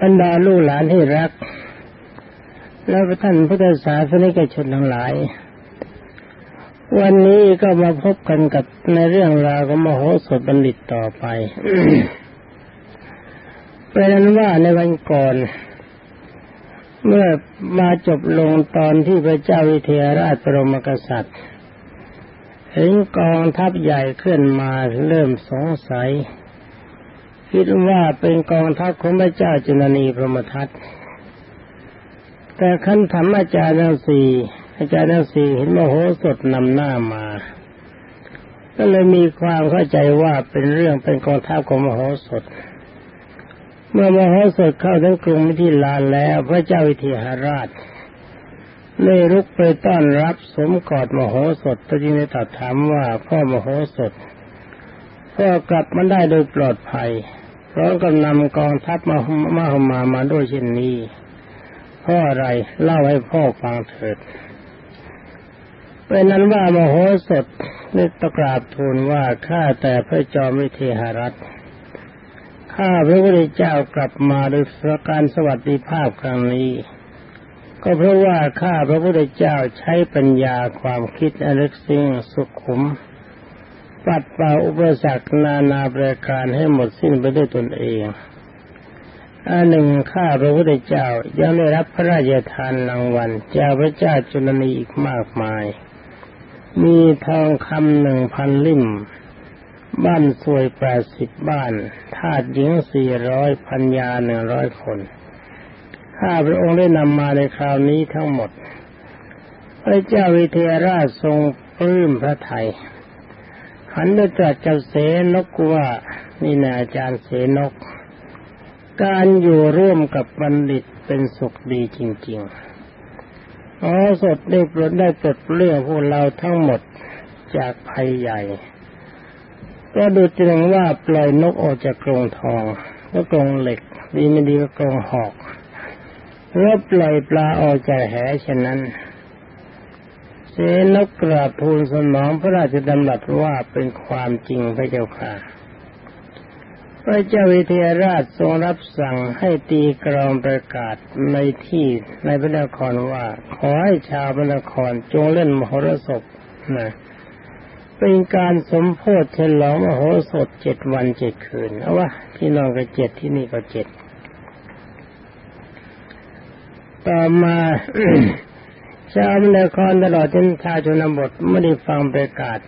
บรรดาลูกหลานที่รัก แล้วท่านพุทธศาสนิกชนทั้งหลาย วันนี้ก็มาพบกันกับในเรื่องราวของมโหสถบัณฑิตต่อไปเป็นนั้นว่าในวันก่อน เมื่อมาจบลงตอนที่พระเจ้าวิเทหราชปรมกษัตริย์เห็นกองทัพใหญ่เคลื่อนมาเริ่มสงสัย คิดว่าเป็นกองทัพของพระเจ้าจุลนีพรหมทัตแต่ขั้นธรรมอาจารย์ทั้งสี่อาจารย์ทั้งสี่เห็นมโหสถนำหน้ามา ก็เลยมีความเข้าใจว่าเป็นเรื่องเป็นกองทัพของมโหสถ เมื่อมโหสถเข้าถึงกรุงมิถิลานแล้ว พระเจ้าวิเทหราชเลยรุกไปต้อนรับสมกอดมโหสถตจึงได้ตรัสถามว่าพ่อมโหสถ พ่อกลับมาได้โดยปลอดภัยเพราะกำนำกองทัพมามาหมามาด้วยเช่นนี้เพราะอะไรเล่าให้พ่อฟังเถิดเป็นนั้นว่ามโหสถได้ตกราบทูลว่าข้าแต่พระจอมวิเทหรัฐข้าพระพุทธเจ้ากลับมาโดยการสวัสดิภาพครั้งนี้ ก็เพราะว่าข้าพระพุทธเจ้าใช้ปัญญาความคิดอลึกซึ้งสุขุม ปัดเป่าอุปสรรคนานาประการให้หมดสิ้นไปด้วยตนเองอันหนึ่งข้าพระพุทธเจ้ายังได้รับพระราชทานรางวัลจากพระเจ้าจุลนีอีกมากมาย มีทองคำหนึ่งพันลิ่ม บ้านสวยแปดสิบบ้านทาสหญิงสี่ร้อยพันยาหนึ่งร้อยคนข้าพระองค์ได้นำมาในคราวนี้ทั้งหมด พระเจ้าวิเทหราชทรงปลื้มพระไทย หันไปตรัสกับเสนกว่านี่นาอาจารย์เสนก การอยู่ร่วมกับบัณฑิตเป็นสุขดีจริงๆอ๋อสดได้ปลดได้ปลดเรื่องพวกเราทั้งหมดจากภัยใหญ่ ก็ดูจริงว่าปล่อยนกออกจากกรงทองแล้วกรงเหล็ก ดีไม่ดีก็กรงหอกเมื่อปล่อยปลาออกจากแหฉะนั้น นกกราบทูลสนองพระราชดำรัสว่าเป็นความจริงพระเจ้าค่ะ พระเจ้าวิเทหราชทรงรับสั่งให้ตีกรองประกาศในที่ในพระนครว่า ขอให้ชาวพระนครจงเล่นมโหรสพนะเป็นการสมโพธิฉลองมโหสถเจ็ดวันเจ็ดคืนเอาวะที่นอนก็เจ็ดที่นี่ก็เจ็ดต่อมา ชาวนครตลอดจนชาวชนบทไม่ได้ฟังประกาศ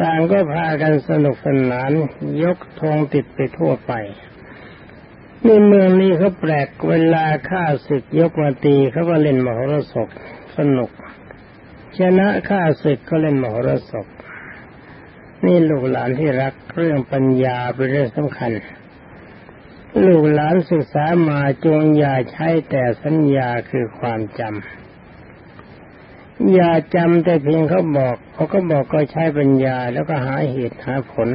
ต่างก็พากันสนุกสนาน ยกธงติดไปทั่วไปในเมืองนี้เขาแปลกเวลาข้าศึกยกมาตีเขาก็เล่นมโหรสพสนุก ชนะข้าศึกก็เล่นมโหรสพนี่ลูกหลานที่รักเรื่องปัญญาเป็นเรื่องสำคัญ ลูกหลานศึกษามาจงอย่าใช้แต่สัญญาคือความจำ อย่าจำแต่เพียงเขาบอกเขาก็บอกก็ใช้ปัญญาแล้วก็หาเหตุหาผล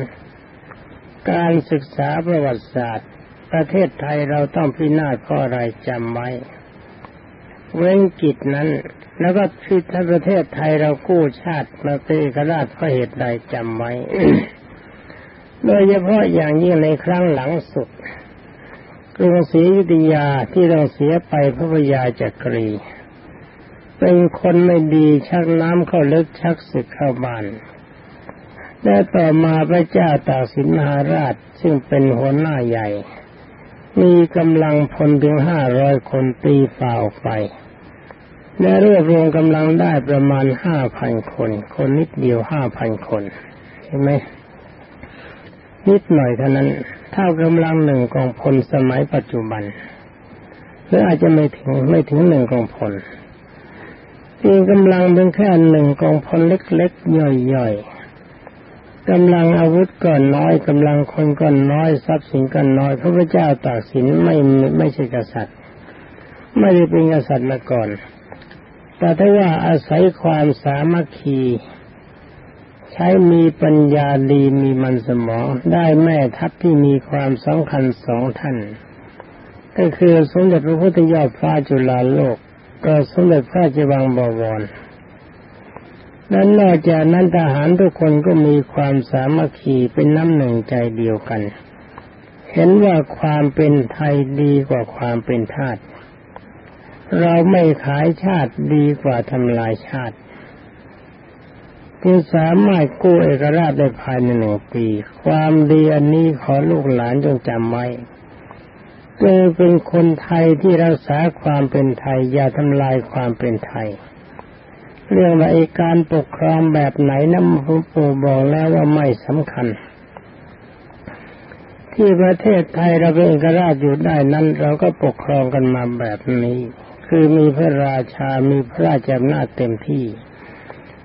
การศึกษาประวัติศาสตร์ ประเทศไทยเราต้องพินาศเพราะอะไรจำไว้ เว้นกิจนั้น แล้วก็พิทประเทศไทยเรากู้ชาติมาเป็นเอกราชเพราะเหตุใดจำไว้ โดยเฉพาะอย่างยิ่งในครั้งหลังสุดกรุงศรีอยุธยาที่ต้องเสียไปพระพยาจักรี เป็นคนไม่ดีชักน้ำเข้าลึกชักศึกเข้าบ้านและต่อมาพระเจ้าตากสินมหาราชซึ่งเป็นหัวหน้าใหญ่ มีกำลังพลถึงห้าร้อยคนตีฝ่าออกไป และรวบรวมกำลังได้ประมาณห้าพันคน คนนิดเดียวห้าพันคนเห็นไหมนิดหน่อยเท่านั้นเท่ากำลังหนึ่งกองพลสมัยปัจจุบันหรืออาจจะไม่ถึงไม่ถึงหนึ่งกองพล ทีกำลังเป็นแค่หนึ่งกองพลเล็กๆย่อยๆกำลังอาวุธก่อนน้อยกำลังคนก่อนน้อยทรัพย์สินก่อนน้อยพระพุทธเจ้าตากสินไม่ไม่ใช่กษัตริย์ ไม่ได้เป็นกษัตริย์มาก่อน แต่ถ้าว่าอาศัยความสามัคคีใช้มีปัญญาดีมีมันสมองได้แม่ทัพที่มีความสำคัญสองท่าน ก็คือสมเด็จพระพุทธยอดฟ้าจุฬาโลก ก็สมเด็จพระจิวังบวรนั้นนอกจากนั้นทหารทุกคนก็มีความสามัคคีเป็นน้ำหนึ่งใจเดียวกัน เห็นว่าความเป็นไทยดีกว่าความเป็นทาสเราไม่ขายชาติดีกว่าทำลายชาติจึงสามารถกู้เอกราชได้ภายในหนึ่งปี ความดีอันนี้ขอลูกหลานจงจำไว้ เจอเป็นคนไทยที่รักษาความเป็นไทย อย่าทำลายความเป็นไทย เรื่องว่าการปกครองแบบไหนน้ำพระปู่บอกแล้วว่าไม่สำคัญ ที่ประเทศไทยเราเป็นเอกราชอยู่ได้นั้น เราก็ปกครองกันมาแบบนี้ คือมีพระราชามีพระราชอำนาจเต็มที่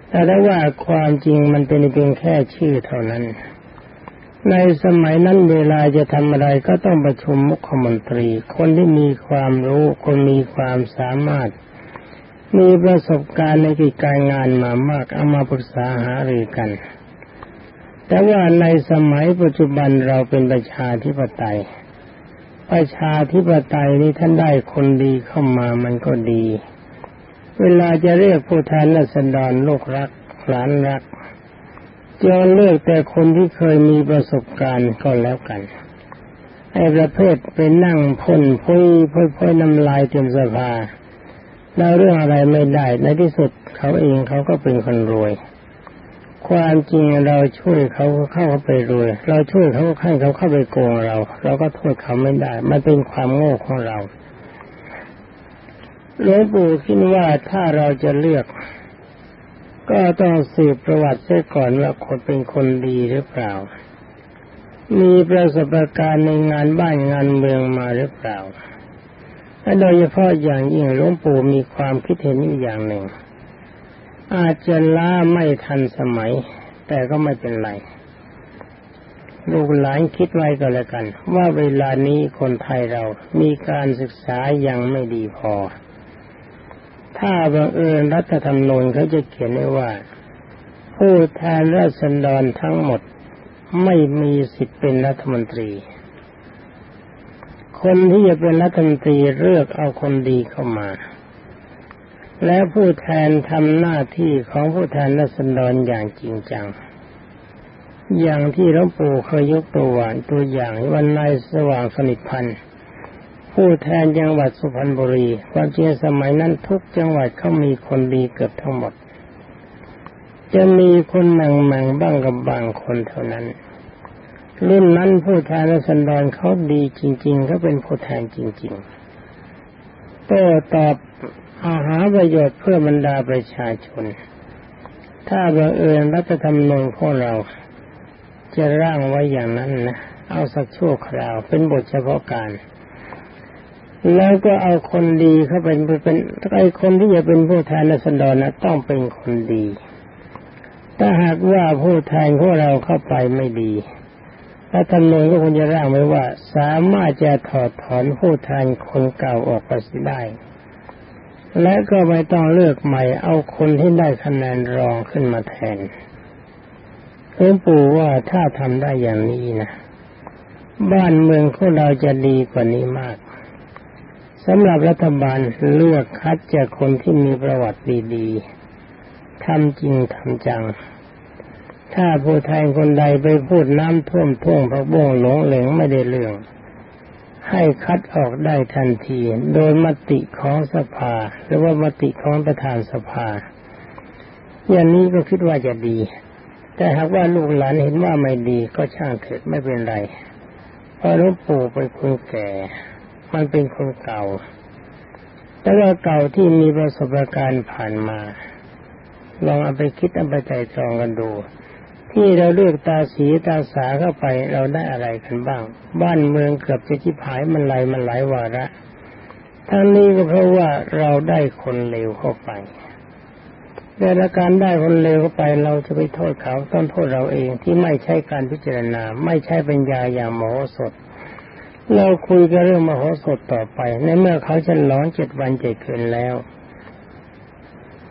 แต่ถ้าว่าความจริงมันเป็นเพียงแค่ชื่อเท่านั้น ในสมัยนั้นเวลาจะทำอะไรก็ต้องประชุมมุขมนตรี คนที่มีความรู้คนมีความสามารถ มีประสบการณ์ในกิจการงานมามากเอามาปรึกษาหารือกัน แต่ว่าในสมัยปัจจุบันเราเป็นประชาธิปไตย ประชาธิปไตยนี้ท่านได้คนดีเข้ามามันก็ดี เวลาจะเรียกผู้แทนรัศดรลูกรักหลานรัก จะเลือกแต่คนที่เคยมีประสบการณ์ก็แล้วกันไอ้ประเภทไปนั่งพ่นพุยพุยพุยน้ำลายเต็มสภาเราเรื่องอะไรไม่ได้ ในที่สุดเขาเองเขาก็เป็นคนรวย ความจริงเราช่วยเขาเข้าเขาไปรวย เราช่วยเขาให้เขาเข้าไปโกงเรา เราก็โทษเขาไม่ได้ มันเป็นความโง่ของเราหลวงปู่คิดว่าถ้าเราจะเลือก ก็ต้องสืบประวัติเสียก่อนว่าคนเป็นคนดีหรือเปล่า มีประสบการณ์ในงานบ้านงานเมืองมาหรือเปล่าและโดยเฉพาะอย่างยิ่งหลวงปู่มีความคิดเห็นอยู่อย่างหนึ่ง อาจจะล้าไม่ทันสมัย แต่ก็ไม่เป็นไร ลูกหลานคิดไว้ก็แล้วกัน ว่าเวลานี้คนไทยเรามีการศึกษายังไม่ดีพอ ถ้าบังเอิญรัฐธรรมนูญเขาจะเขียนไว้ว่า ผู้แทนราษฎรทั้งหมดไม่มีสิทธิ์เป็นรัฐมนตรี คนที่จะเป็นรัฐมนตรีเลือกเอาคนดีเข้ามา และผู้แทนทำหน้าที่ของผู้แทนรัษฎรอย่างจริงจัง อย่างที่หลวงปู่เคยยกตัวตัวอย่างวันนายสว่างสนิทพันธ์ ผู้แทนจังหวัดสุพรรณบุรีความจริงสมัยนั้นทุกจังหวัดเขามีคนดีเกือบทั้งหมด จะมีคนหนังหนังบ้างกับบางคนเท่านั้น รุ่นนั้นผู้แทนสันดอนเขาดีจริงๆเขาเป็นผู้แทนจริงๆโต้ตอบอาหาประโยชน์เพื่อบรรดาประชาชน ถ้าบังเอิญรัฐธรรมนูญของเรา จะร่างไว้อย่างนั้นนะ เอาสักชั่วคราวเป็นบทเฉพาะการ แล้วก็เอาคนดีเข้าเป็นเป็นไอ้คนที่จะเป็นผู้แทนนัสดรนะต้องเป็นคนดี ถ้าหากว่าผู้แทนของเราเข้าไปไม่ดีรัฐธรรมนูญก็คงจะร่างไว้ว่า สามารถจะถอดถอนผู้แทนคนเก่าออกไปได้ และก็ไม่ต้องเลือกใหม่เอาคนที่ได้คะแนนรองขึ้นมาแทนหลวงปู่ว่าถ้าทำได้อย่างนี้นะ บ้านเมืองของเราจะดีกว่านี้มาก สำหรับรัฐบาลเลือกคัดจากคนที่มีประวัติดีๆทำจริงทำจัง ถ้าผู้แทนคนใดไปพูดน้ำท่วมท่วงพระบ้งหลงเหลงไม่ได้เรื่อง ให้คัดออกได้ทันที โดยมติของสภา หรือว่ามติของประธานสภา อย่างนี้ก็คิดว่าจะดี แต่หากว่าลูกหลานเห็นว่าไม่ดีก็ช่างเถิดไม่เป็นไร เพราะหลวงปู่เป็นคนแก่ มันเป็นคนเก่าแต่ว่าเก่าที่มีประสบการณ์ผ่านมา ลองเอาไปคิดเอาไปใจจองกันดู ที่เราเลือกตาสีตาสาเข้าไปเราได้อะไรกันบ้าง บ้านเมืองเกือบจะที่ผายมันไหลมันไหลวาระทั้งนี้ก็เพราะว่าเราได้คนเลวเข้าไปแต่ละการได้คนเลวเข้าไปเราจะไปโทษเขาต้องโทษเราเองที่ไม่ใช่การพิจารณา ไม่ใช่ปัญญาอย่างหมอสด เราคุยกันเรื่องมโหสถต่อไป ในเมื่อเขาจะร้อนเจ็ดวันเจ็ดคืนแล้ว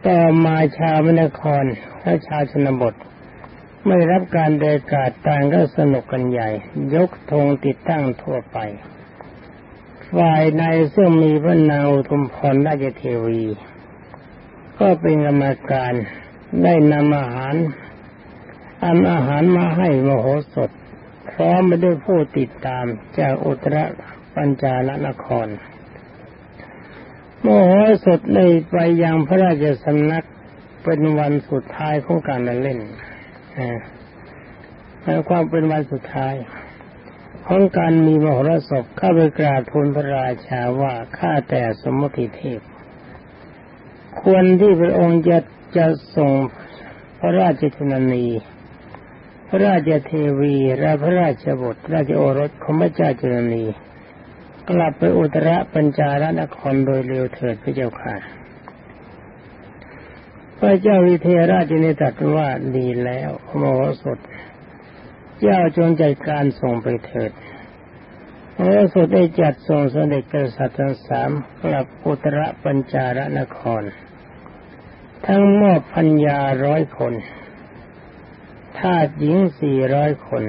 ต่อมาชาวมนครและชาวชนบท ไม่รับการเดกาศต่างก็สนุกกันใหญ่ ยกธงติดตั้งทั่วไป ฝ่ายในซึ่งมีพระนางอุทุมพรราชเทวี ก็เป็นกรรมการได้นำอาหารอำอาหารมาให้มโหสถ พร้อมไปด้วยผู้ติดตามจากอุตรปัญจาลนคร โมโหสดในไปยังพระราชสำนักเป็นวันสุดท้ายของการเล่นหมายความเป็นวันสุดท้ายของการมีมโหรสพเข้าไปกราบทูลพระราชาว่าข้าแต่สมมติเทพ ควรที่พระองค์จะจะส่งพระราชชนนี พระราชเทวีและพระราชบุตรราชโอรสของพระเจ้าจุลนีกลับไปอุตรปัญจารนครโดยเร็วเถิดพระเจ้าค่ะ พระเจ้าวิเทราชจึงได้ตรัสว่าดีแล้วโมโหสดเจ้าจงใจการส่งไปเถิดพระสุดได้จัดส่งเสด็จกษัตริย์ทั้งสามกลับอุตรปัญจารนคร ทั้งมอบพัญญาร้อยคน ทาสหญิงสี่ร้อยคน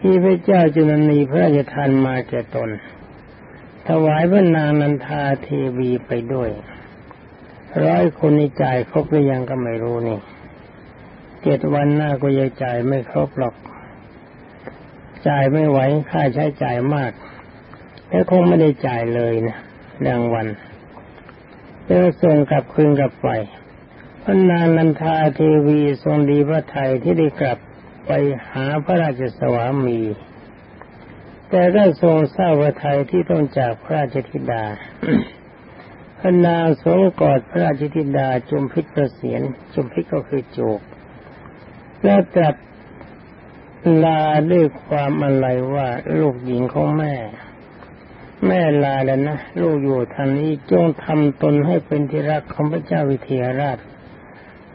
ที่พระเจ้าจุลนีพระราชทานมาแก่ตน ถวายพระนางนันทาเทวีไปด้วยร้อยคนนี้จ่ายครบหรือยังก็ไม่รู้นี่เจ็ดวันหน้าก็ยังจ่ายไม่ครบหรอก จ่ายไม่ไหวค่าใช้จ่ายมาก แล้วคงไม่ได้จ่ายเลยนะรางวัลเจะส่งกลับคืนกลับไป พระนางนันทาเทวีทรงดีพระไทยที่ได้กลับไปหาพระราชสวามี แต่ก็ทรงเศร้าพระไทยที่ต้องจากพระราชธิดา พระนางสงกอดพระราชธิดาจุมพิษประเสียนจุมพิษก็คือโจก แล้วตรัสลาด้วยความอะไรว่าลูกหญิงของแม่ แม่ลาแล้วนะ ลูกอยู่ทางนี้จงทำตนให้เป็นที่รักของพระเจ้าวิเทหราช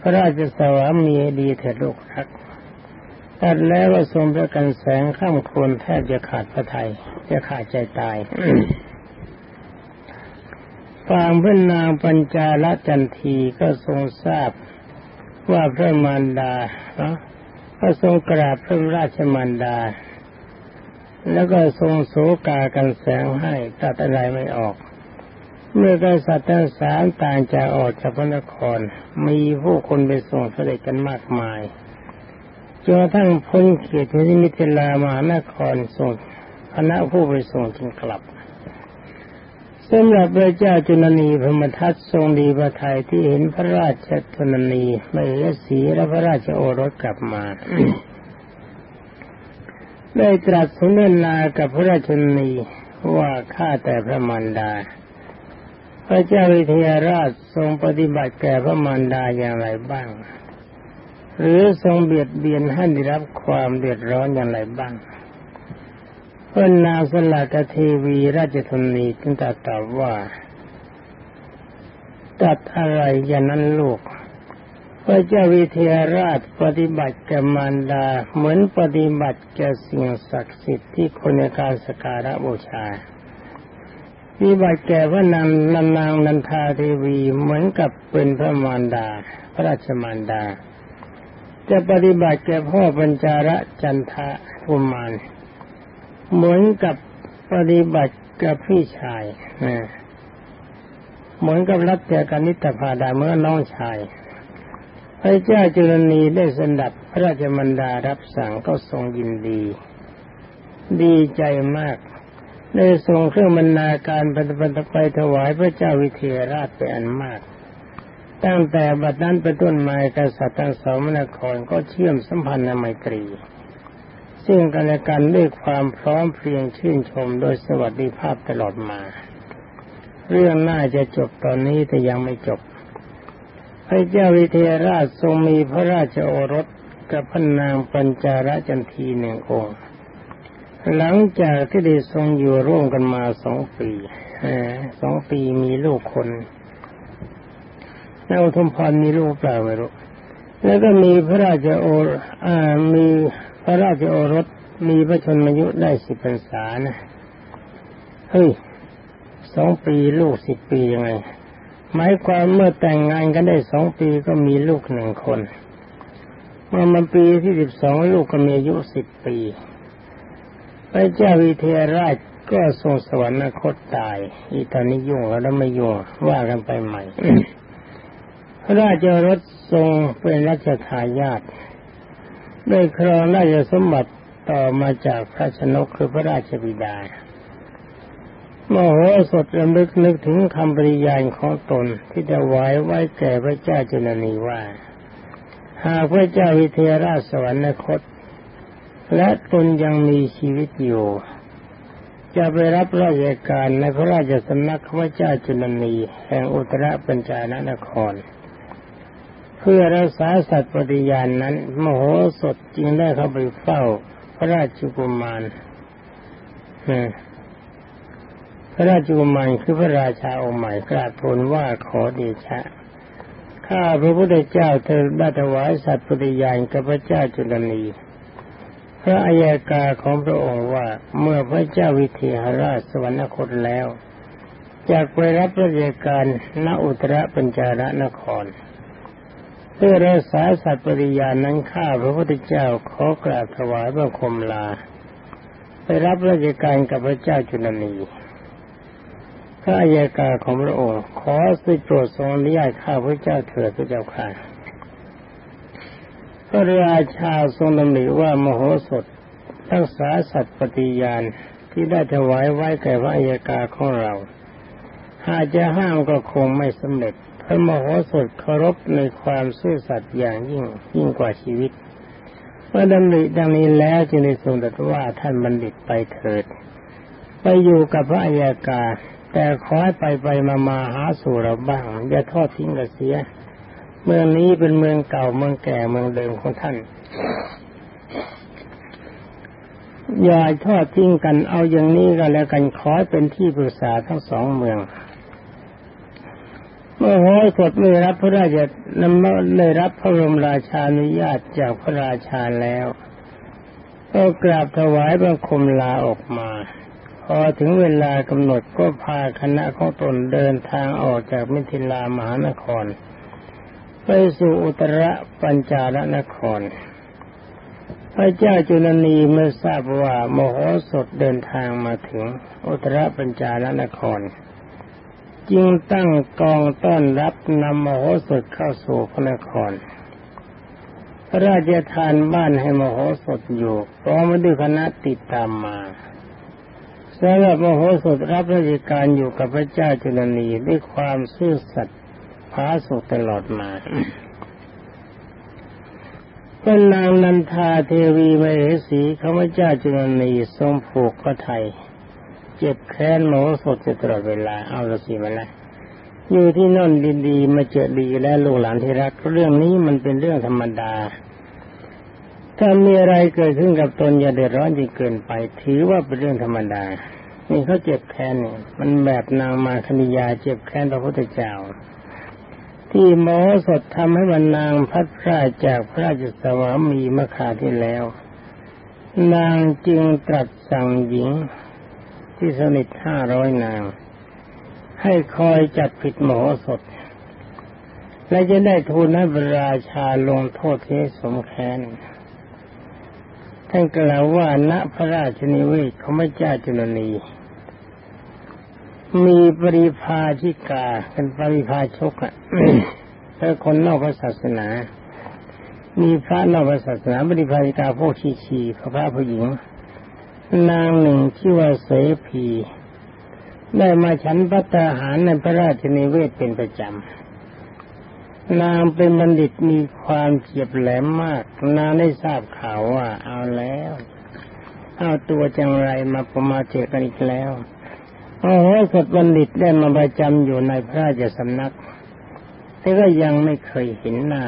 พระราชสวามีดีเถิดลูกรักตัดแล้วก็ทรงประกันแสงข้ามโคนแทบจะขาดพระทยัยจะขาดใจตายฟางเพื่อนนางปัญจาลจันทีก็ทรงทราบว่าพระมารดาพระทรงกราบพระราชมารดา แล้วก็ทรงโศกากันแสงให้ตัดอะไรไม่ออก เมื่อกษัตริย์ทั้งสามต่างจากออกจากพระนคร มีผู้คนไปส่งเสด็จกันมากมายจนกระทั่งพ้นเขตทีมิถิลามหานครส่งคณะผู้ไปส่งจึงกลับสำหรับพระเจ้าจุลนีพมทัตทรงดีพระทัยที่เห็นพระราชจุลนีไม่เสีและพระราชโอรสกลับมา ได้ตรัสสนทนากับพระราชนีว่าข้าแต่พระมารดา พระเจ้าวิเทหราชทรงปฏิบัติแก่พระมารดาอย่างไรบ้าง หรือทรงเบียดเบียนให้ได้รับความเดือดร้อนอย่างไรบ้างเพระนางสลากเทวีราชธนีจึงตรัสตอบว่าตัดอะไรอย่างนั้นลูกพระเจ้าวิเทหราชปฏิบัติแก่มารดาเหมือนปฏิบัติแก่สิ่งศักดิ์สิทธิ์ที่คนในการสการะบูชา ปฏิบัติแก่พระนางนันนางนันทาเทวีเหมือนกับเป็นพระมารดา พระราชมารดา จะปฏิบัติแก่พ่อปัญจาระจันทะภูมานเหมือนกับปฏิบัติกับพี่ชายนะเหมือนกับรับแต่กนิตพาดาเมื่อน้องชายพระเจ้าจุลนีได้สนับพระราชมันดารับสั่งก็ทรงยินดี ดีใจมาก ได้ทรงเครื่องบรรณาการปฏิบัติไปถวายพระเจ้าวิเทหราชเป็นอันมาก ตั้งแต่บัดนั้นเป็นต้นมากษัตริย์ทั้งสองมนครก็เชื่อมสัมพันธ์ในไมตรี ซึ่งกันและกันด้วยความพร้อมเพรียงชื่นชมโดยสวัสดิภาพตลอดมา เรื่องน่าจะจบตอนนี้แต่ยังไม่จบ พระเจ้าวิเทหราชทรงมีพระราชโอรสกับพระนางปัญจาระจันทีหนึ่งองค์ หลังจากที่ได้ทรงอยู่ร่วมกันมาสองปีสองปีมีลูกคนนางทุมพรมีลูกเปล่าไม่รู้ แล้วก็มีพระราชโอรมีพระราชโอรส มีพระชนมายุได้สิบพรรษานะ เฮ้ยสองปีลูกสิบปียังไง หมายความเมื่อแต่งงานกันได้สองปีก็มีลูกหนึ่งคน เมื่อมันปีที่สิบสองลูกก็มีอายุสิบปี พระเจ้าวิเทหราชก็ทรงสวรรคตตาย อีตอนนี้ยุ่งแล้วไม่ยุ่งว่ากันไปใหม่ พระราชรสทรงเป็นรัชทายาทได้ครองราชสมบัติต่อมาจากพระชนกคือพระราชบิดามโหสถระลึกนึกถึงคำปริยานของตนที่จะไว้ไว้แก่พระเจ้าจุลนีว่า หากพระเจ้าวิเทหราชสวรรคต และตนยังมีชีวิตอยู่ จะไปรับราชการในพระราชสำนักพระเจ้าจุลนีแห่งอุตรปัญจานนคร เพื่อรักษาสัตว์ปฏิญาณนนั้น มโหสถจึงได้เข้าไปเฝ้าพระราชกุมารพระราชกุมารคือพระราชาองค์ใหม่กราบทูลว่าขอเดชะ ข้าพระพุทธเจ้าเธอได้ถวายสัตว์ปฏิญาณกับพระเจ้าจุลนี พระอัยกาของพระองค์ว่าเมื่อพระเจ้าวิเทหราชสวรรคตแล้วจากไปรับราชการณอุตรปัญจารนครเพื่อรักษาสัตว์ปริยานั้นข้าพระพุทธเจ้าขอกราบถวายบังคมลา ไปรับราชการกับพระเจ้าจุลนีพระอัยกาของพระองค์ขอสิโปรดทรงอนุญาตข้าพระเจ้าเถิดพระเจ้าค่ะ พระราชาทรงดำริว่ามโหสถรักษาสัตว์ปฏิญาณที่ได้ถวายไว้แก่พระอัยกาของเราหากจะห้ามก็คงไม่สำเร็จพระมโหสถเคารพในความซื่อสัตย์อย่างยิ่งยิ่งกว่าชีวิตเมื่อดำริดังนี้แล้วจึงได้ทรงตรัสว่าท่านบัณฑิตไปเถิด ไปอยู่กับพระอัยกาแต่ขอให้ไปไปมามาหาสู่เราบ้างอย่าทอดทิ้งกันเสีย เมืองนี้เป็นเมืองเก่าเมืองแก่เมืองเดิมของท่าน อย่าทอดทิ้งกันเอาอย่างนี้ก็แล้วกันขอเป็นที่ปรึกษาทั้งสองเมือง เมื่อโหยสดไม่รับพระราชนำได้รับพระบรมราชานุญาตจากพระราชาแล้วก็กราบถวายบังคมลาออกมา พอถึงเวลากำหนดก็พาคณะของตนเดินทางออกจากมิถิลามหานคร ไปสู่อุตรปัญจารนคร พระเจ้าจุลนีเมื่อทราบว่ามโหสถเดินทางมาถึงอุตรปัญจารนคร จึงตั้งกองต้อนรับนำมโหสถเข้าสู่พระนคร พระราชทานบ้านให้มโหสถอยู่พร้อมด้วยคณะติดตามมาสำหรับมโหสถรับราชการอยู่กับพระเจ้าจุลนีด้วยความซื่อสัตย์ ผาสุตลอดมาเป็นนางนันทาเทวีมเหสีข้าพเจ้าจุลนีทรงผูกพระไทย เจ็บแค้นมโหสถตลอดเวลาเอาละสิมาละอยู่ที่นั่นดีๆมาเจอดีและลูกหลานที่รัก เรื่องนี้มันเป็นเรื่องธรรมดา ถ้ามีอะไรเกิดขึ้นกับตนอย่าเดือดร้อนจนเกินไป ถือว่าเป็นเรื่องธรรมดา นี่เขาเจ็บแค้นมันแบบนางมาคณิยาเจ็บแค้นพระพุทธเจ้า ที่หมอสดทำให้มันนางพัดพราจากพระราชสวามีเมื่อขาที่แล้ว นางจึงตรัสสั่งหญิงที่สนิทห้าร้อยนาง ให้คอยจับผิดหมอสด และจะได้ทูลให้พระราชาลงโทษที่สมแค้นท่านกล่าวว่าณพระราชนิเวศของพระเจ้าจุลนี มีปริพาชิกาเป็นปริพาชกอะถ้าคนนอกพระศาสนา มีพระนอกพระศาสนาปริพาชิกาพวกชีชีพระพระผู้หญิง นางหนึ่งชื่อว่าเสพี ได้มาฉันพัตาหารในพระราชนิเวศเป็นประจำ นางเป็นบัณฑิตมีความเฉียบแหลมมาก นางได้ทราบข่าวว่าเอาแล้ว เอาตัวจังไรมาประมาเจอกันอีกแล้ว โอ้โหสดบัณฑิตได้มาประจำอยู่ในพระราชสำนัก แต่ก็ยังไม่เคยเห็นหน้า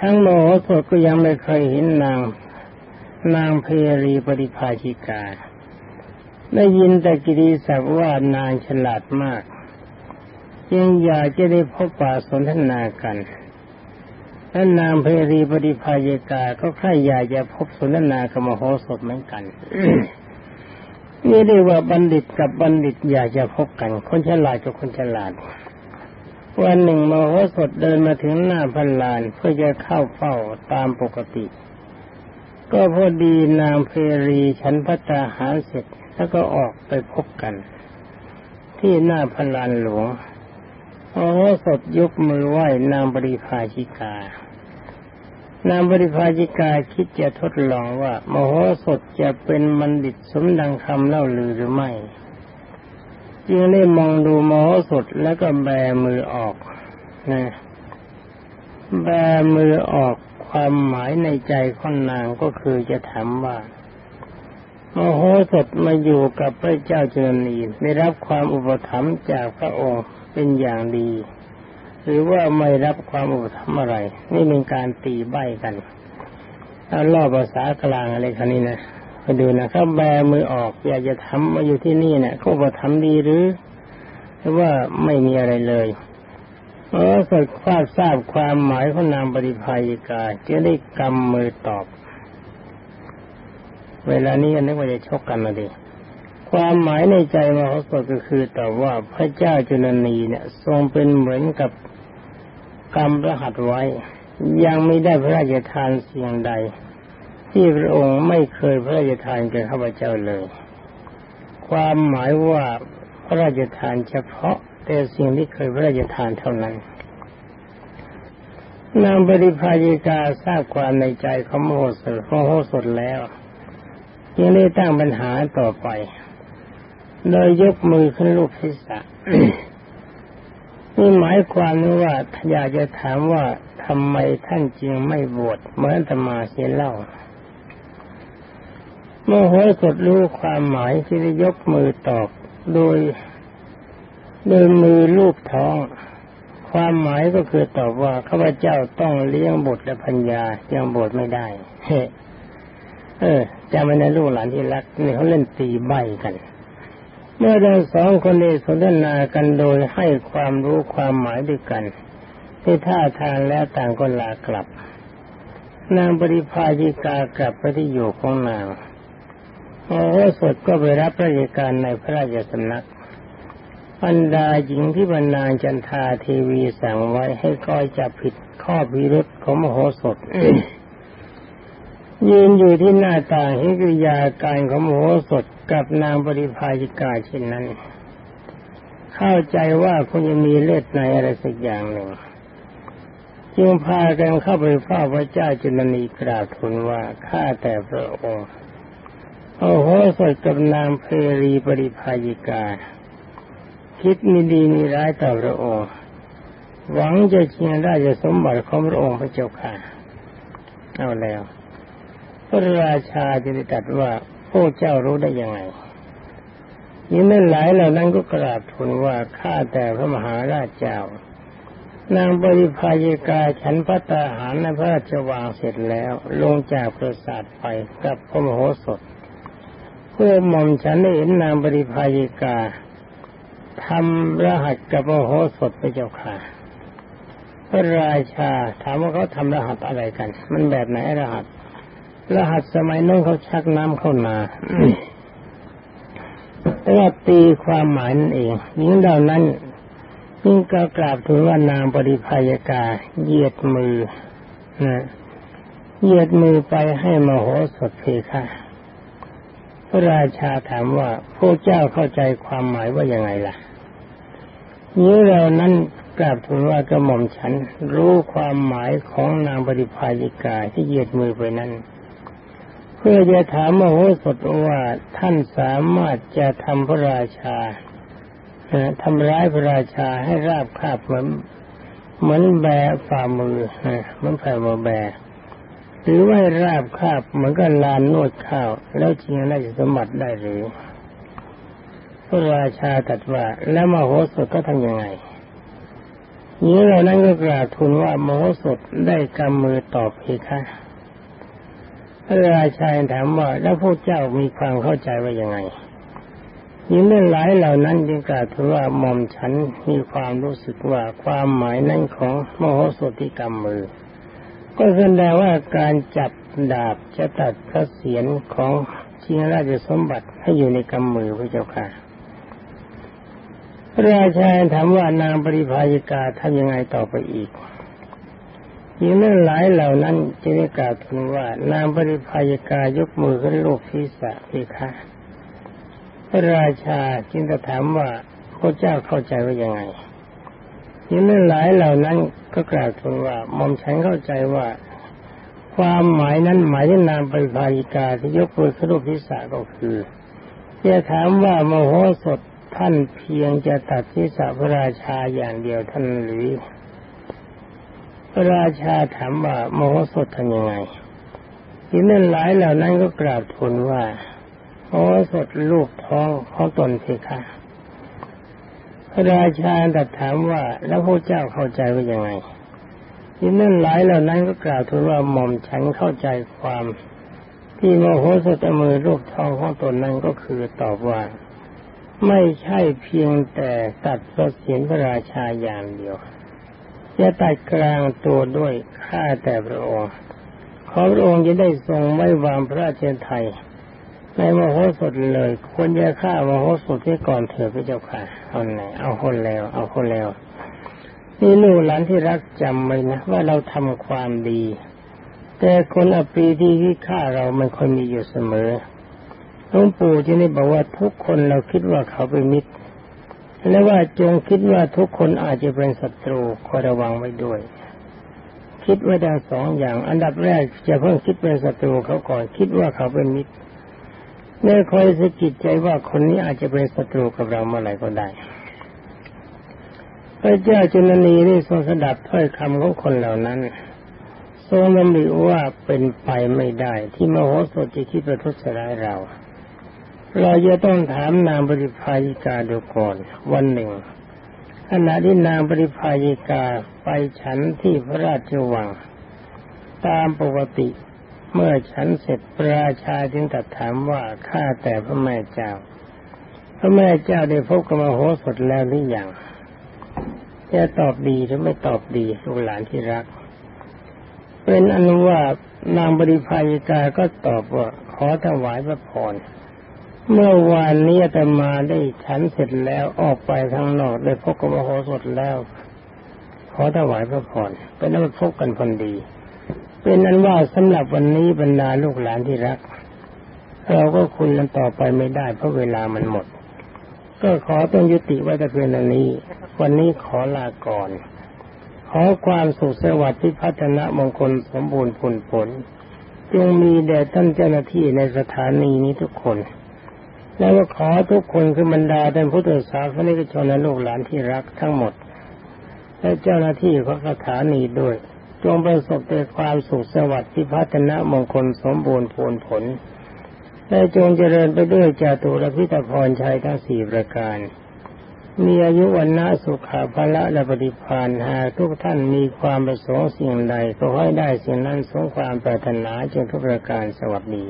ทั้งโมโหสดก็ยังไม่เคยเห็นนาง นางเพรีปริภาชิกา ได้ยินแต่กิริศัพท์ว่านางฉลาดมาก จึงอยากจะได้พบปะสนทนากันและนางเพรีปฏิภาเยกาก็ใครอยากจะพบสนทนากับมโหสถเหมือนกัน นี่เรียกว่าบัณฑิตกับบัณฑิตอยากจะพบกัน คนฉลาดกับคนฉลาด วันหนึ่งมโหสถเดินมาถึงหน้าพันลานเพื่อจะเข้าเฝ้าตามปกติ ก็พอดีนางเพรีฉันพัตาหาเสร็จแล้วก็ออกไปพบกัน ที่หน้าพันลานหลวงมโอ้สดยกมือไหว้นางบริภาชิกา นางบริพาจิกาคิดจะทดลองว่า มโหสถจะเป็นมันดิตสมดังคำเล่าลือหรือไม่ จึงได้มองดูมโหสถแล้วก็แบมือออกนะแบมือออกความหมายในใจของนางก็คือจะถามว่ามโหสถมาอยู่กับพระเจ้าเจริญนีได้รับความอุปถัมภ์จากพระองค์เป็นอย่างดี หรือว่าไม่รับความอุปถัมภ์อะไร นี่เป็นการตีใบกันเอาล่อภาษากลางอะไรคันนี้นะไปดูนะเขาแบมือออกอยากจะทำมาอยู่ที่นี่เนะี่ยเขาบอุปถัมภ์ดีหรือหรือว่าไม่มีอะไรเลยเออเกิดทราบทราบความหมายของนางปริภายิกาจะได้กำมือตอบ เวลานี้กันนึกว่าจะชกกันมาดิความหมายในใจมาเขาก็คือแต่ว่าพระเจ้าจุลนีเนี่ย ทรงเป็นเหมือนกับ กรรมระหัสไว้ ยังไม่ได้พระราชทานเสียงใด ที่พระองค์ไม่เคยพระราชทานแก่ข้าพเจ้าเลย ความหมายว่าพระราชทานเฉพาะแต่สิ่งที่เคยพระราชทานเท่านั้นนางบริพายิกาทราบความในใจของโมโหสถโมโหสถแล้วยังได้ตั้งปัญหาต่อไป โดยยกมือขึ้นลูกศีรษะ นี่หมายความนี่ว่าอยากจะถามว่าทำไมท่านจึงไม่บวชเหมือนธรรมาเสียเล่า เมื่อหัวสดรู้ความหมายที่ได้ยกมือตอบโดย โดยมือลูกท้อง ความหมายก็คือตอบว่าข้าพเจ้าต้องเลี้ยงบุตรและพัญญายังบวชไม่ได้เฮ้เออจำไว้ในลูกหลานที่รักนี่เขาเล่นตีใบกัน เมื่อทั้งสองคนนี้สนทนากันโดยให้ความรู้ความหมายด้วยกัน ที่ท่าทางแล้วต่างก็ลากลับ นางปริพายิกากลับไปที่อยู่ของนางโอ้สดก็ไปรับราชการในพระราชสำนักบรรดาหญิงที่บรรณาจันทาทีวีสั่งไว้ให้คอยจับผิดข้อพิรุษของมโหสถ ยืนอยู่ที่หน้าต่างเห็นกิยาการของมโหสถกับนางปริภาจิกาเช่นนั้น เข้าใจว่าคงจะมีเลือดในอะไรสักอย่างหนึ่ง จึงพากันเข้าไปเฝ้าพระเจ้าจุลนีกราบทูลว่าข้าแต่พระองค์โอ้โหสดกับนางเพรีปริภายิกา คิดมีดีมีร้ายต่อพระองค์หวังจะชิงได้จะสมบัติของพระองค์พระเจ้าค่ะเอาแล้ว พระราชาจะได้ตัดว่าพระเจ้ารู้ได้ยังไงยิ่งนั้นหลายเหล่านั้นก็กราบทูลว่าข้าแต่พระมหาราชเจ้า นางบริพายิกาฉันพระตาหารในพระราชวังเสร็จแล้ว ลงจากปราสาทไปกับพระมโหสถเพื่อมอมฉันได้เห็นนางบริพายิกาทำรหัสกับโมโหสดไปเจ้าค่ะ พระราชาถามว่าเขาทำรหัสอะไรกัน มันแบบไหนรหัส รหัสสมัยนั้นเขาชักน้ำเข้านาแต่ว่าตีความหมายนั่นเองหญิงเหล่านั้นยิ่งก็กราบถึงว่านางปริภายกาเหยียดมือนะเหยียดมือไปให้มโหสถเพคะพระราชาถามว่าพระเจ้าเข้าใจความหมายว่ายังไงล่ะนี้เรานั้นกราบทูลว่ากระหม่อมฉันรู้ความหมายของนางปฏิภายิกาที่เหยียดมือไปนั้น เพื่อจะถามมโหสถว่าท่านสามารถจะทำพระราชาทำร้ายพระราชาให้ราบคาบเหมือนเหมือนแบฝ่ามือเหมือนฝ่ามือแบหรือว่าราบคาบเหมือนกับลานนวดข้าว แล้วจริงราชสมบัติได้หรือพระราชาตรัสว่า แล้วมโหสถก็ทำยังไงนี้เรานั้นก็กราบทูลว่ามโหสถได้กำมือตอบเพคะ พระราชาถามว่าแล้วพระเจ้ามีความเข้าใจว่ายังไงยิ่งเรื่องหลายเหล่านั้นจึงกล่าวถึงว่าหม่อมฉันมีความรู้สึกว่าความหมายนั้นของมโหสถที่กำมือ ก็แสดงว่าการจับดาบจะตัดพระเศียรของชิงราชสมบัติให้อยู่ในกำมือพระเจ้าค่ะราชาถามว่านางปริภายิกาทำยังไงต่อไปอีก ยิ่งนั้นหลายเหล่านั้นจึงได้กล่าวถึงว่านางปริภายกายกมือขึ้นลูกศีรษะพีคะพระราชาจึงจะถามว่าพระเจ้าเข้าใจว่ายังไงยิ่งนั้นหลายเหล่านั้นก็กล่าวถึงว่ามอมฉันเข้าใจว่า ความหมายนั้นหมายถึงนางปริภายกาที่ยกมือสรุปทิศาก็คือจะถามว่าโมโหสถท่านเพียงจะตัดทิศพระราชาอย่างเดียวท่านหรือ ระราชาถามว่าโมโหสถทำยังไงที่นั่นหลายเหล่านั้นก็กราบทูลว่าโมโหสถลูกท้องของตนเพคะพระราชาตัดถามว่าแล้วพระเจ้าเข้าใจว่ายังไงที่นั่นหลายเหล่านั้นก็กล่าวทูลว่าหม่อมฉันเข้าใจความ ที่โมโหสถมือรูปทองของตนนั้นก็คือตอบว่าไม่ใช่เพียงแต่ตัดพระเศียรพระราชาอย่างเดียว จะตัดกลางตัวด้วยข้าแต่พระองค์ขอพระองค์จะได้ทรงไม่วางพระราชไทยในมโหสถเลยควรจะฆ่ามโหสถที่ก่อนเถิดพระเจ้าค่ะเอาไหนเอาคนแล้ว เอาคนแล้ว นี่ลูกหลานที่รักจำไว้นะว่าเราทำความดี แต่คนอปีที่ที่ฆ่าเรามันคนมีอยู่เสมอหลวงปู่ที่นี่บอกว่าทุกคนเราคิดว่าเขาเป็นมิตร และว่าจงคิดว่าทุกคนอาจจะเป็นศัตรูคอยระวังไว้ด้วย คิดไว้ดังสองอย่าง อันดับแรกจะเพิ่งคิดเป็นศัตรูเขาก่อนคิดว่าเขาเป็นมิตรเมื่อคอยสะกิดใจว่าคนนี้อาจจะเป็นศัตรูกับเราเมื่อไหร่ก็ได้ พระเจ้าจุลนีได้ทรงสดับถ้อยคำของคนเหล่านั้นทรงดำริว่าเป็นไปไม่ได้ ที่มโหสถจะคิดประทุษร้ายเรา เราจะต้องถามนางบริพายิกาดูก่อน วันหนึ่งขณะที่นางบริพายิกาไปฉันที่พระราชวัง ตามปกติเมื่อฉันเสร็จพระราชาจึงตรัสถามว่าข้าแต่พระแม่เจ้า พระแม่เจ้าได้พบกับมโหสถแล้วหรือยังจะตอบดีหรือไม่ตอบดีลูกหลานที่รัก เป็นอนุว่านางบริพายิกาก็ตอบว่าขอถวายพระพร เมื่อวานนี้แต่มาได้ฉันเสร็จแล้วออกไปทางนอกได้พบกับมโหสถแล้ว ขอถวายพระพรเป็นนั้นพบกันพอดี เป็นนั้นว่าสำหรับวันนี้บรรดาลูกหลานที่รัก เราก็คุยกันต่อไปไม่ได้เพราะเวลามันหมด ก็ขอต้องยุติไว้แต่เพียงเท่านี้ วันนี้ขอลาก่อน ขอความสุขสวัสดิ์ที่พัฒนามงคลสมบูรณ์ผลผลจงมีแด่ท่านเจ้าหน้าที่ในสถานีนี้ทุกคน แล้วก็ขอทุกคนคือบรรดาท่านพุทธศาสนิกชนและลูกหลานที่รักทั้งหมด และเจ้าหน้าที่ของสถานีด้วย จงประสบแต่ความสุขสวัสดิ์ที่พัฒนามงคลสมบูรณ์ผลผลและจงเจริญไปด้วยจาตุรพิตพรชัยทั้งสี่ประการ มีอายุวันนะสุขาภละและปฏิพานหากทุกท่านมีความประสงค์สิ่งใดก็ให้ได้สิ่งนั้นสงความปรารถนาจนทุกประการสวัสดี